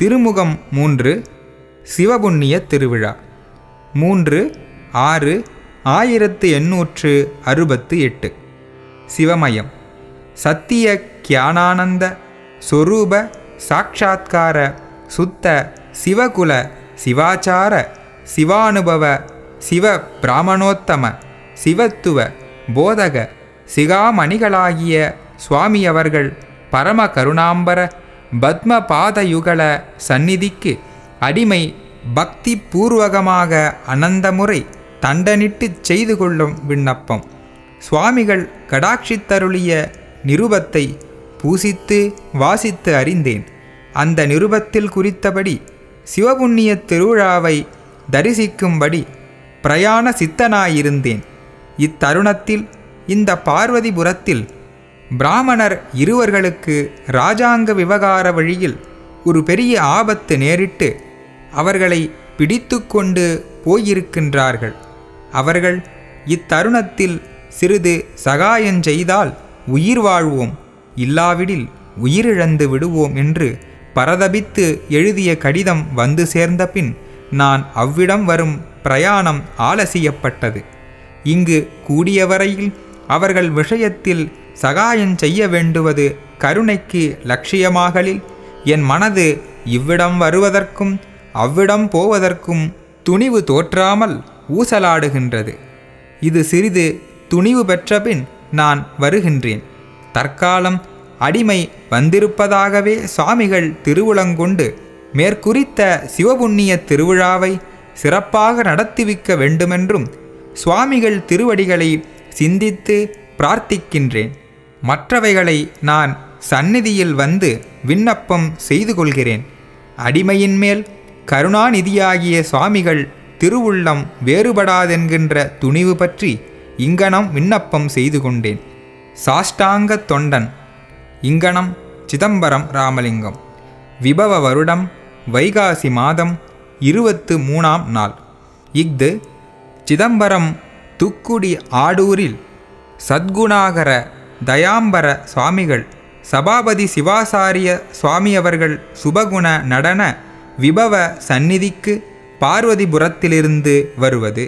திருமுகம் மூன்று சிவபுண்ணிய திருவிழா. மூன்று ஆறு ஆயிரத்து எண்ணூற்று அறுபத்து எட்டு. சிவமயம். சத்திய கியானானந்த சொரூப சாட்சா்கார சுத்த சிவகுல சிவாச்சார சிவானுபவ சிவ பிராமணோத்தம சிவத்துவ போதக சிகாமணிகளாகிய சுவாமியவர்கள் பரம கருணாம்பர பத்ம பாதயுகல சந்நிதிக்கு அடிமை பக்தி பூர்வகமாக அனந்தமுறை தண்டனிட்டுச் செய்து கொள்ளும் விண்ணப்பம். சுவாமிகள் கடாட்சித்தருளிய நிருபத்தை பூசித்து வாசித்து அறிந்தேன். அந்த நிருபத்தில் குறித்தபடி சிவபுண்ணிய திருவிழாவை தரிசிக்கும்படி பிரயாண சித்தனாயிருந்தேன். இத்தருணத்தில் இந்த பார்வதிபுரத்தில் பிராமணர் இருவர்களுக்கு இராஜாங்க விவகார வழியில் ஒரு பெரிய ஆபத்து நேரிட்டு அவர்களை பிடித்து கொண்டு போயிருக்கின்றார்கள். அவர்கள் இத்தருணத்தில் சிறிது சகாயஞ்செய்தால் உயிர் வாழ்வோம் இல்லாவிடில் உயிரிழந்து விடுவோம் என்று பரதபித்து எழுதிய கடிதம் வந்து சேர்ந்த பின் நான் அவ்விடம் வரும் பிரயாணம் ஆலசியப்பட்டது. இங்கு கூடியவரையில் அவர்கள் விஷயத்தில் சகாயம் செய்ய வேண்டுவது கருணைக்கு லட்சியமாகலில். என் மனது இவ்விடம் வருவதற்கும் அவ்விடம் போவதற்கும் துணிவு தோற்றாமல் ஊசலாடுகின்றது. இது சிறிது துணிவு பெற்றபின் நான் வருகின்றேன். தற்காலம் அடிமை வந்திருப்பதாகவே சுவாமிகள் திருவுளங்கொண்டு மேற்குறித்த சிவபுண்ணிய திருவிழாவை சிறப்பாக நடத்திவிக்க வேண்டுமென்றும் சுவாமிகள் திருவடிகளை சிந்தித்து பிரார்த்திக்கின்றேன். மற்றவைகளை நான் சந்நிதியில் வந்து விண்ணப்பம் செய்து கொள்கிறேன் அடிமையின் மேல் கருணாநிதியாகிய சுவாமிகள் திருவுள்ளம் வேறுபடாதென்கின்ற துணிவு பற்றி இங்கனம் விண்ணப்பம் செய்து கொண்டேன் சாஷ்டாங்க தொண்டன் இங்கனம் சிதம்பரம் ராமலிங்கம். விபவ வருடம் வைகாசி மாதம் இருபத்து மூணாம் நாள். இஃது சிதம்பரம் துக்குடி ஆடூரில் சத்குணாகர தயாம்பர சுவாமிகள் சபாபதி சிவாசாரிய சுவாமியவர்கள் சுபகுண நடன விபவ சந்நிதிக்கு பார்வதிபுரத்திலிருந்து வருவது.